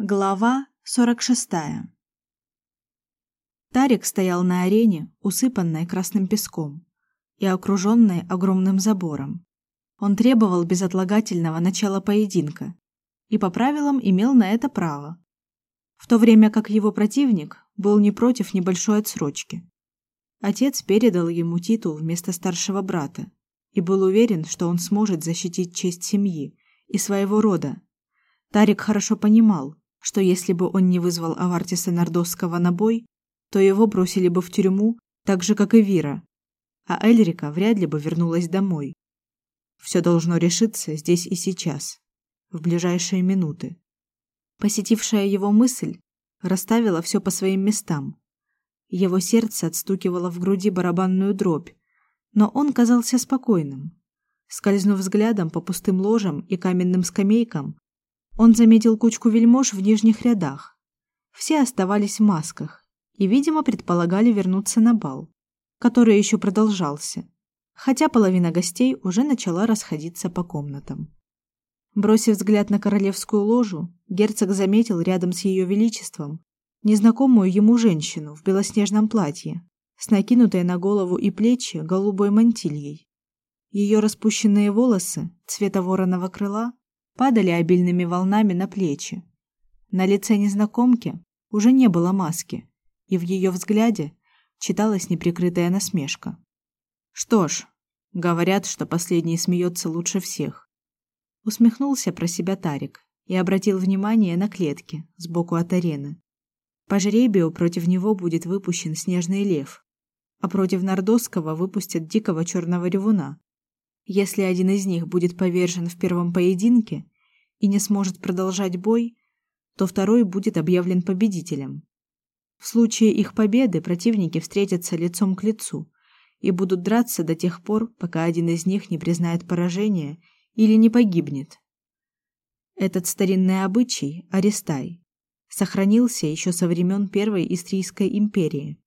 Глава 46. Тарик стоял на арене, усыпанной красным песком и окруженной огромным забором. Он требовал безотлагательного начала поединка и по правилам имел на это право. В то время как его противник был не против небольшой отсрочки. Отец передал ему титул вместо старшего брата и был уверен, что он сможет защитить честь семьи и своего рода. Тарик хорошо понимал, что если бы он не вызвал Авартиса Нордосского на бой, то его бросили бы в тюрьму, так же как и Вира, а Эльрика вряд ли бы вернулась домой. Все должно решиться здесь и сейчас, в ближайшие минуты. Посетившая его мысль расставила все по своим местам. Его сердце отстукивало в груди барабанную дробь, но он казался спокойным. Скользнув взглядом по пустым ложам и каменным скамейкам, он заметил кучку вельмож в нижних рядах. Все оставались в масках и, видимо, предполагали вернуться на бал, который еще продолжался, хотя половина гостей уже начала расходиться по комнатам. Бросив взгляд на королевскую ложу, герцог заметил рядом с ее величеством незнакомую ему женщину в белоснежном платье с накинутой на голову и плечи голубой мантильей. Ее распущенные волосы цвета вороного крыла падали обильными волнами на плечи. На лице незнакомки уже не было маски, и в ее взгляде читалась неприкрытая насмешка. Что ж, говорят, что последний смеется лучше всех. Усмехнулся про себя Тарик и обратил внимание на клетки сбоку от арены. По жребию против него будет выпущен снежный лев, а против Нордосского выпустят дикого черного ревуна. Если один из них будет повержен в первом поединке и не сможет продолжать бой, то второй будет объявлен победителем. В случае их победы противники встретятся лицом к лицу и будут драться до тех пор, пока один из них не признает поражение или не погибнет. Этот старинный обычай аристай сохранился еще со времен Первой Истрийской империи.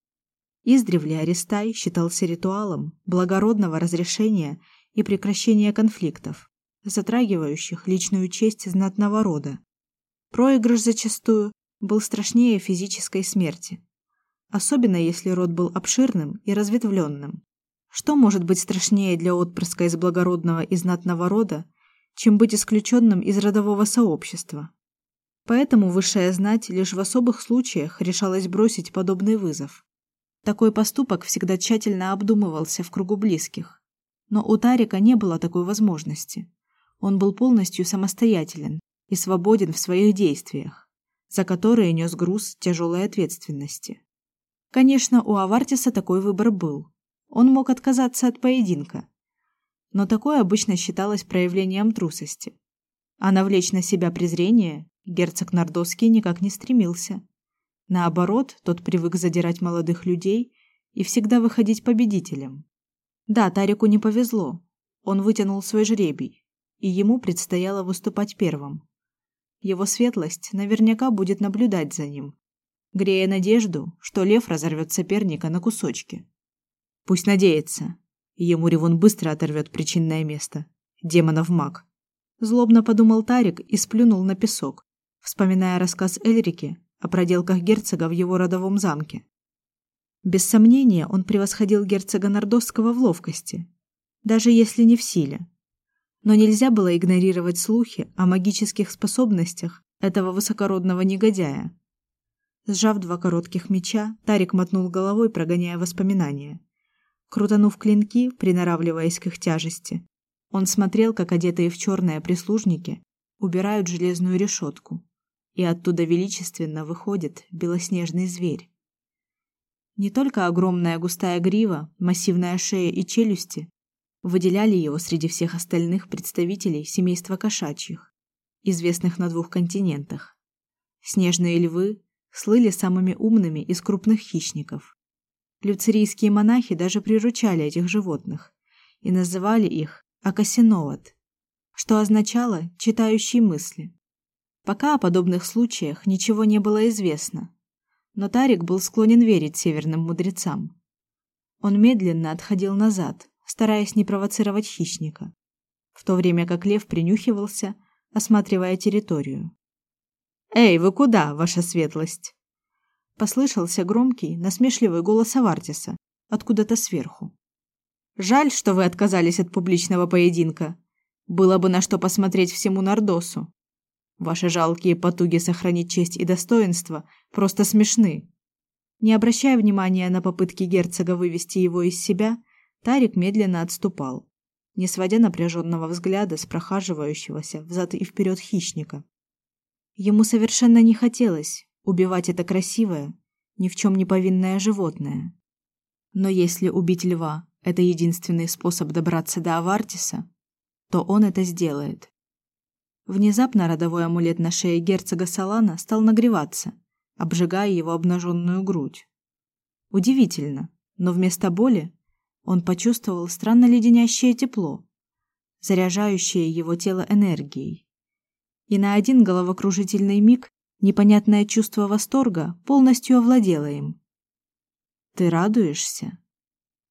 Издревле аристай считался ритуалом благородного разрешения и прекращения конфликтов, затрагивающих личную честь знатного рода. Проигрыш зачастую был страшнее физической смерти, особенно если род был обширным и разветвленным. Что может быть страшнее для отпрыска из благородного и знатного рода, чем быть исключенным из родового сообщества? Поэтому высшая знать лишь в особых случаях решалась бросить подобный вызов. Такой поступок всегда тщательно обдумывался в кругу близких. Но у Тарика не было такой возможности. Он был полностью самостоятелен и свободен в своих действиях, за которые нес груз тяжелой ответственности. Конечно, у Авартиса такой выбор был. Он мог отказаться от поединка, но такое обычно считалось проявлением трусости. А навлечь на себя презрение герцог Нордовский никак не стремился. Наоборот, тот привык задирать молодых людей и всегда выходить победителем. Да, Тарику не повезло. Он вытянул свой жребий, и ему предстояло выступать первым. Его светлость наверняка будет наблюдать за ним, грея надежду, что лев разорвет соперника на кусочки. Пусть надеется. Ему Ревун быстро оторвет причинное место. Демонов маг. Злобно подумал Тарик и сплюнул на песок, вспоминая рассказ Эльрики о проделках герцога в его родовом замке. Без сомнения, он превосходил герцога Нордосского в ловкости, даже если не в силе. Но нельзя было игнорировать слухи о магических способностях этого высокородного негодяя. Сжав два коротких меча, Тарик мотнул головой, прогоняя воспоминания. Крутанув клинки, приноравливаясь к их тяжести, он смотрел, как одетые в черное прислужники убирают железную решетку, и оттуда величественно выходит белоснежный зверь. Не только огромная густая грива, массивная шея и челюсти выделяли его среди всех остальных представителей семейства кошачьих, известных на двух континентах. Снежные львы слыли самыми умными из крупных хищников. Люцерийские монахи даже приручали этих животных и называли их акасиноат, что означало читающий мысли. Пока о подобных случаях ничего не было известно, но Тарик был склонен верить северным мудрецам. Он медленно отходил назад, стараясь не провоцировать хищника, в то время как лев принюхивался, осматривая территорию. Эй, вы куда, ваша светлость? Послышался громкий, насмешливый голос Авартиса откуда-то сверху. Жаль, что вы отказались от публичного поединка. Было бы на что посмотреть всему Нордосу. Ваши жалкие потуги сохранить честь и достоинство просто смешны. Не обращая внимания на попытки герцога вывести его из себя, Тарик медленно отступал, не сводя напряженного взгляда с прохаживающегося взад и вперед хищника. Ему совершенно не хотелось убивать это красивое, ни в чем не повинное животное. Но если убить льва это единственный способ добраться до Авартиса, то он это сделает. Внезапно родовой амулет на шее герцога Салана стал нагреваться, обжигая его обнаженную грудь. Удивительно, но вместо боли он почувствовал странно леденящее тепло, заряжающее его тело энергией. И на один головокружительный миг непонятное чувство восторга полностью овладело им. Ты радуешься?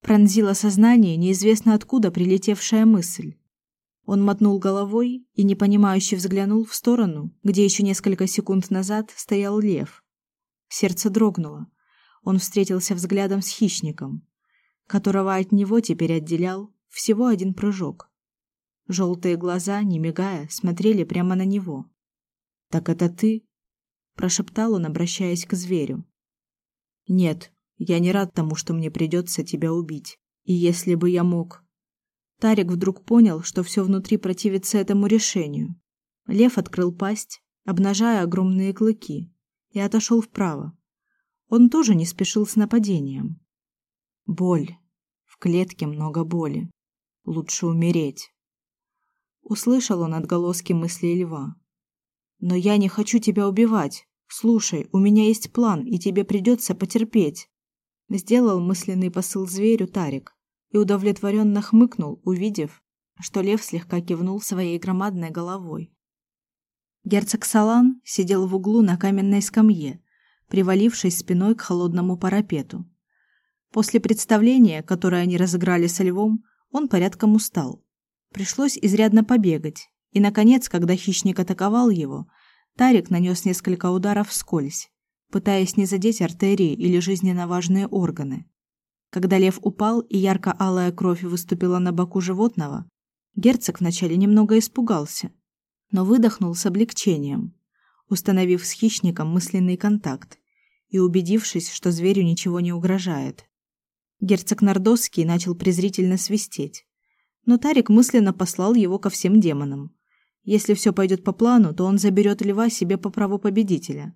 Пронзила сознание неизвестно откуда прилетевшая мысль. Он мотнул головой и непонимающе взглянул в сторону, где еще несколько секунд назад стоял лев. Сердце дрогнуло. Он встретился взглядом с хищником, которого от него теперь отделял всего один прыжок. Желтые глаза, не мигая, смотрели прямо на него. Так это ты? прошептал он, обращаясь к зверю. Нет, я не рад тому, что мне придется тебя убить. И если бы я мог, Тарик вдруг понял, что все внутри противится этому решению. Лев открыл пасть, обнажая огромные клыки, и отошел вправо. Он тоже не спешил с нападением. Боль. В клетке много боли. Лучше умереть. Услышал он отголоски мыслей льва. Но я не хочу тебя убивать. Слушай, у меня есть план, и тебе придется потерпеть. Сделал мысленный посыл зверю Тарик и удовлетворенно хмыкнул, увидев, что лев слегка кивнул своей громадной головой. Герцог Салан сидел в углу на каменной скамье, привалившись спиной к холодному парапету. После представления, которое они разыграли со львом, он порядком устал. Пришлось изрядно побегать, и наконец, когда хищник атаковал его, Тарик нанес несколько ударов вскользь, пытаясь не задеть артерии или жизненно важные органы. Когда лев упал и ярко-алая кровь выступила на боку животного, герцог вначале немного испугался, но выдохнул с облегчением, установив с хищником мысленный контакт и убедившись, что зверю ничего не угрожает. Герцог Нордосский начал презрительно свистеть, но Тарик мысленно послал его ко всем демонам. Если все пойдет по плану, то он заберет льва себе по праву победителя.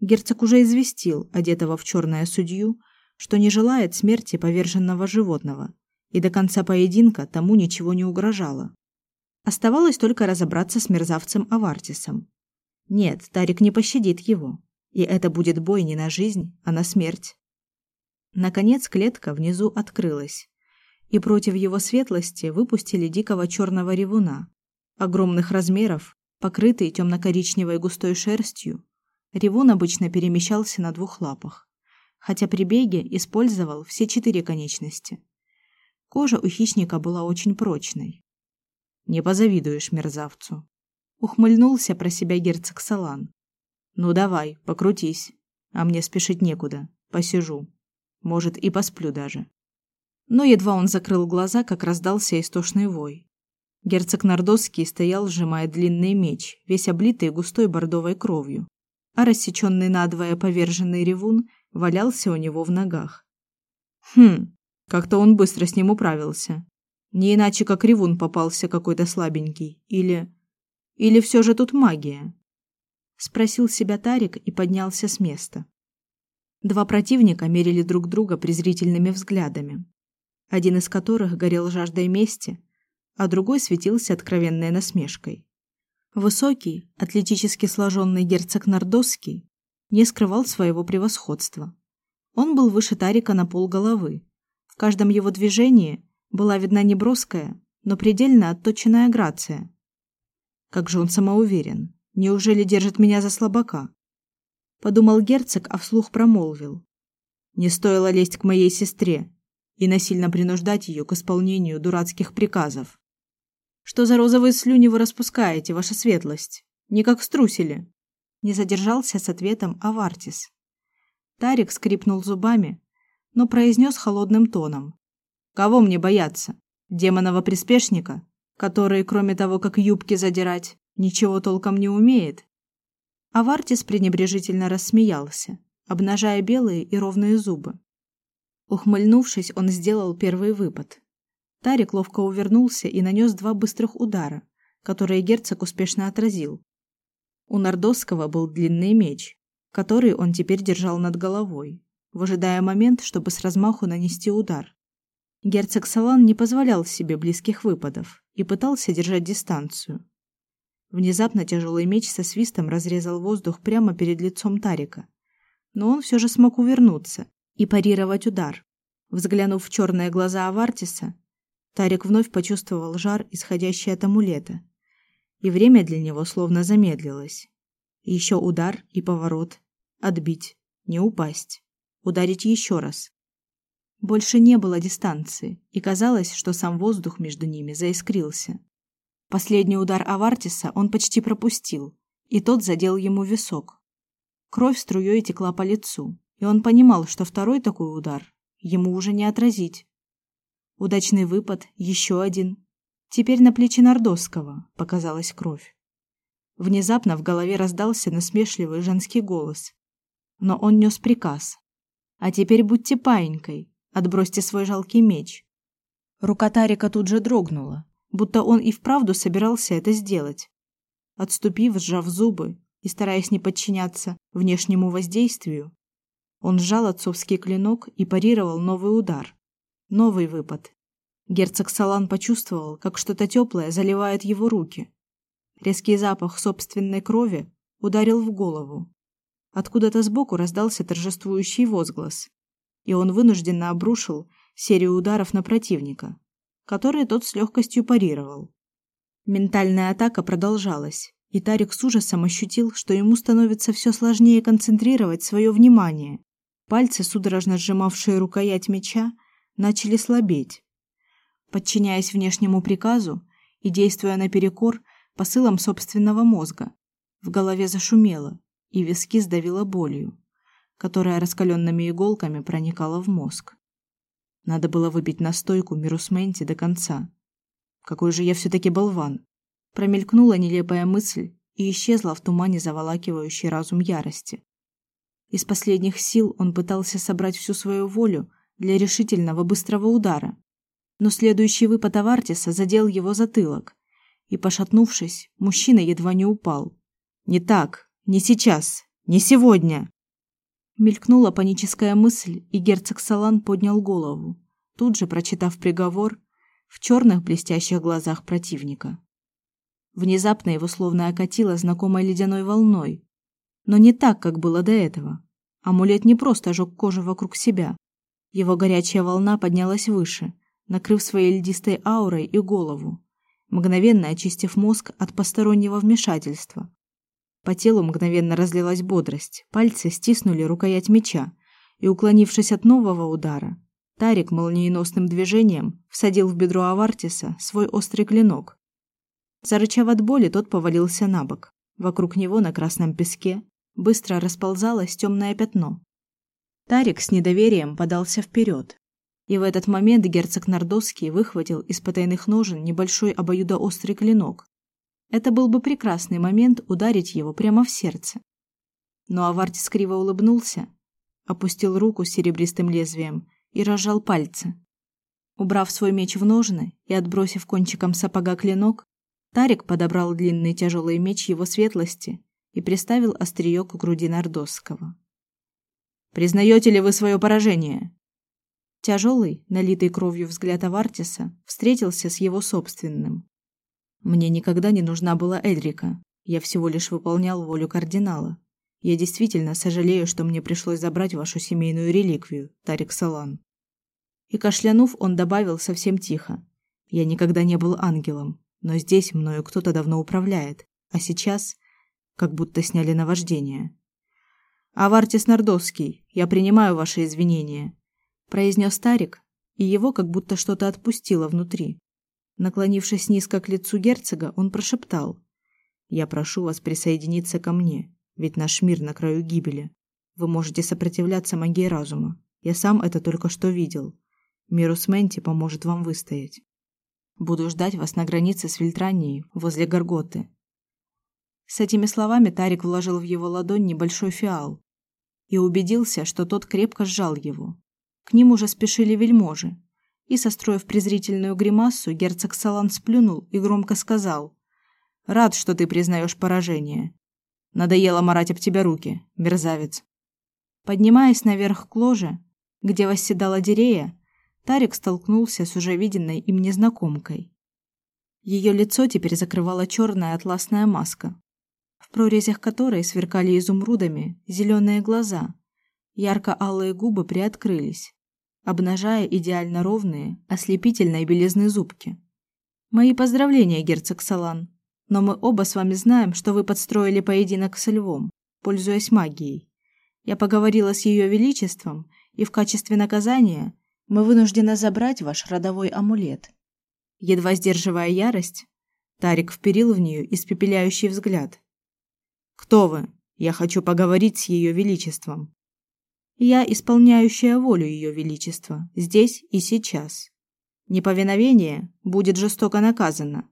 Герцог уже известил одетого в черное судью, что не желает смерти поверженного животного, и до конца поединка тому ничего не угрожало. Оставалось только разобраться с мерзавцем Авартисом. Нет, Тарик не пощадит его, и это будет бой не на жизнь, а на смерть. Наконец клетка внизу открылась, и против его светлости выпустили дикого черного ревуна, огромных размеров, покрытый темно-коричневой густой шерстью. Ревун обычно перемещался на двух лапах хотя при беге использовал все четыре конечности. Кожа у хищника была очень прочной. Не позавидуешь мерзавцу. Ухмыльнулся про себя герцог Салан. Ну давай, покрутись, а мне спешить некуда. Посижу. Может, и посплю даже. Но едва он закрыл глаза, как раздался истошный вой. Герцог Нордосский стоял, сжимая длинный меч, весь облитый густой бордовой кровью, а рассеченный надвое поверженный ревун валялся у него в ногах. Хм, как-то он быстро с ним управился. Не иначе, как ревун попался какой-то слабенький. Или... Или все же тут магия? Спросил себя Тарик и поднялся с места. Два противника мерили друг друга презрительными взглядами, один из которых горел жаждой мести, а другой светился откровенной насмешкой. Высокий, атлетически сложенный герцог Нордосский не скрывал своего превосходства. Он был выше Тарика на полголовы. В каждом его движении была видна неброская, но предельно отточенная грация. Как же он самоуверен. Неужели держит меня за слабака? Подумал герцог, а вслух промолвил: Не стоило лезть к моей сестре и насильно принуждать ее к исполнению дурацких приказов. Что за розовые слюни вы распускаете, ваша светлость? Не как струсили. Не задержался с ответом Авартис. Тарик скрипнул зубами, но произнес холодным тоном: "Кого мне бояться? Демонова приспешника, который, кроме того, как юбки задирать, ничего толком не умеет?" Авартис пренебрежительно рассмеялся, обнажая белые и ровные зубы. Ухмыльнувшись, он сделал первый выпад. Тарик ловко увернулся и нанес два быстрых удара, которые герцог успешно отразил. У Нордовского был длинный меч, который он теперь держал над головой, выжидая момент, чтобы с размаху нанести удар. Герцог Салан не позволял себе близких выпадов и пытался держать дистанцию. Внезапно тяжелый меч со свистом разрезал воздух прямо перед лицом Тарика, но он все же смог увернуться и парировать удар. Взглянув в черные глаза Авартиса, Тарик вновь почувствовал жар, исходящий от амулета, и время для него словно замедлилось. Еще удар и поворот, Отбить, не упасть, ударить еще раз. Больше не было дистанции, и казалось, что сам воздух между ними заискрился. Последний удар Авартиса он почти пропустил, и тот задел ему висок. Кровь струей текла по лицу, и он понимал, что второй такой удар ему уже не отразить. Удачный выпад, еще один. Теперь на плечи Нордовского показалась кровь. Внезапно в голове раздался насмешливый женский голос, но он нес приказ. А теперь будьте паинькой, отбросьте свой жалкий меч. Рука Тарика тут же дрогнула, будто он и вправду собирался это сделать. Отступив, сжав зубы и стараясь не подчиняться внешнему воздействию, он сжал отцовский клинок и парировал новый удар. Новый выпад. Герцог Салан почувствовал, как что-то теплое заливает его руки. Резкий запах собственной крови ударил в голову. Откуда-то сбоку раздался торжествующий возглас, и он вынужденно обрушил серию ударов на противника, которые тот с легкостью парировал. Ментальная атака продолжалась, и Тарик с ужасом ощутил, что ему становится все сложнее концентрировать свое внимание. Пальцы, судорожно сжимавшие рукоять меча, начали слабеть. Подчиняясь внешнему приказу и действуя наперекор посылам собственного мозга, в голове зашумело, и виски сдавило болью, которая раскаленными иголками проникала в мозг. Надо было выпить настойку Мирусменти до конца. Какой же я все таки болван. Промелькнула нелепая мысль и исчезла в тумане заволакивающей разум ярости. Из последних сил он пытался собрать всю свою волю для решительного быстрого удара, но следующий выпад Авартиса задел его затылок, и пошатнувшись, мужчина едва не упал. Не так, не сейчас, не сегодня. Мелькнула паническая мысль, и герцог Салан поднял голову, тут же прочитав приговор в черных блестящих глазах противника. Внезапно его словно окатило знакомой ледяной волной, но не так, как было до этого. Амулет не просто ожег кожу вокруг себя. Его горячая волна поднялась выше, накрыв своей льдистой аурой и голову, мгновенно очистив мозг от постороннего вмешательства. По телу мгновенно разлилась бодрость. Пальцы стиснули рукоять меча, и уклонившись от нового удара, Тарик молниеносным движением всадил в бедро Авартиса свой острый клинок. Зарычав от боли, тот повалился на бок. Вокруг него на красном песке быстро расползалось темное пятно. Тарик с недоверием подался вперед, и в этот момент герцог Нордовский выхватил из потайных ножен небольшой обоюдоострый клинок это был бы прекрасный момент ударить его прямо в сердце. Но Авартис криво улыбнулся, опустил руку с серебристым лезвием и разжал пальцы. Убрав свой меч в ножны и отбросив кончиком сапога клинок, Тарик подобрал длинный тяжелый меч его светлости и приставил острие к груди Нордосского. Признаете ли вы свое поражение? Тяжелый, налитый кровью взгляд Авартиса встретился с его собственным. Мне никогда не нужна была Эдрика. Я всего лишь выполнял волю кардинала. Я действительно сожалею, что мне пришлось забрать вашу семейную реликвию, Тарик Салан. И кашлянув, он добавил совсем тихо: Я никогда не был ангелом, но здесь мною кто-то давно управляет, а сейчас как будто сняли наваждение. Авартис Нордовский, я принимаю ваши извинения, произнес Тарик, и его как будто что-то отпустило внутри. Наклонившись низко к лицу герцога, он прошептал: "Я прошу вас присоединиться ко мне. ведь наш мир на краю гибели. Вы можете сопротивляться магии разума. Я сам это только что видел. Мирус Менти поможет вам выстоять. Буду ждать вас на границе с Фильтранией, возле Горготы. С этими словами Тарик вложил в его ладонь небольшой фиал и убедился, что тот крепко сжал его. К ним уже спешили вельможи, и, состроив презрительную гримасу, герцог Салан сплюнул и громко сказал: "Рад, что ты признаешь поражение. Надоело марать об тебя руки, мерзавец". Поднимаясь наверх к ложе, где восседала Дерея, Тарик столкнулся с уже виденной им незнакомкой. Ее лицо теперь закрывала черная атласная маска, в прорезях которой сверкали изумрудами зеленые глаза. Ярко-алые губы приоткрылись, обнажая идеально ровные, ослепительной белизны зубки. Мои поздравления, герцог Салан. Но мы оба с вами знаем, что вы подстроили поединок с львом, пользуясь магией. Я поговорила с ее величеством, и в качестве наказания мы вынуждены забрать ваш родовой амулет. Едва сдерживая ярость, Тарик вперил в нее испепеляющий взгляд. Кто вы? Я хочу поговорить с ее величеством. Я исполняющая волю ее величества, здесь и сейчас. Неповиновение будет жестоко наказано.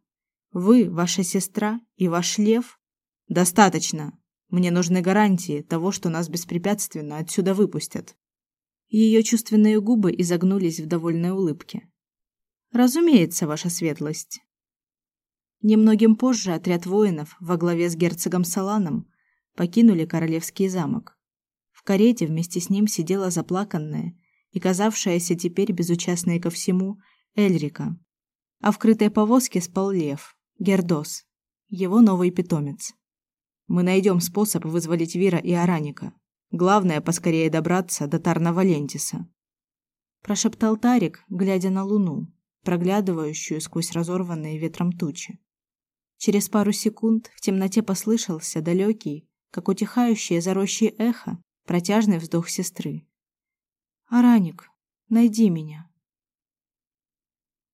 Вы, ваша сестра и ваш лев достаточно. Мне нужны гарантии того, что нас беспрепятственно отсюда выпустят. Ее чувственные губы изогнулись в довольной улыбке. Разумеется, ваша светлость. Немногим позже отряд воинов во главе с герцогом Саланом покинули королевский замок карете вместе с ним сидела заплаканная и казавшаяся теперь безучастной ко всему Эльрика. А в крытой повозке спал Лев, Гердос, его новый питомец. Мы найдем способ вызволить Вира и Араника. Главное поскорее добраться до Тарна Валентиса. Прошептал Тарик, глядя на луну, проглядывающую сквозь разорванные ветром тучи. Через пару секунд в темноте послышался далекий, как утихающее зарощье эхо, протяжный вздох сестры. Араник, найди меня.